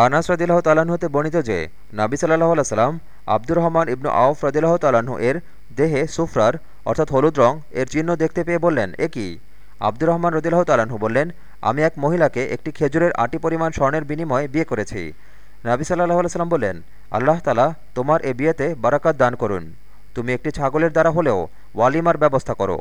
আনাস রদিল্লাহ তালাহ হতে বর্ণিত যে, নাবি সাল্লাহ সাল্লাম আব্দুর রহমান ইবনু আউফ রদিল্লাহ তালাহ এর দেহে সুফরার, অর্থাৎ হলুদ রং, এর চিহ্ন দেখতে পেয়ে বললেন, এ কি? আব্দুর রহমান রদিল্লাহ তালাহু বললেন, আমি এক মহিলাকে একটি খেজুরের আটি পরিমাণ স্বর্ণের বিনিময়ে বিয়ে করেছি। নাবি সাল্লাহ সাল্লাম বললেন, আল্লাহ তালা তোমার এ বিয়েতে বারাকাত দান করুন। তুমি একটি ছাগলের দ্বারা হলেও ওয়ালিমার ব্যবস্থা করো।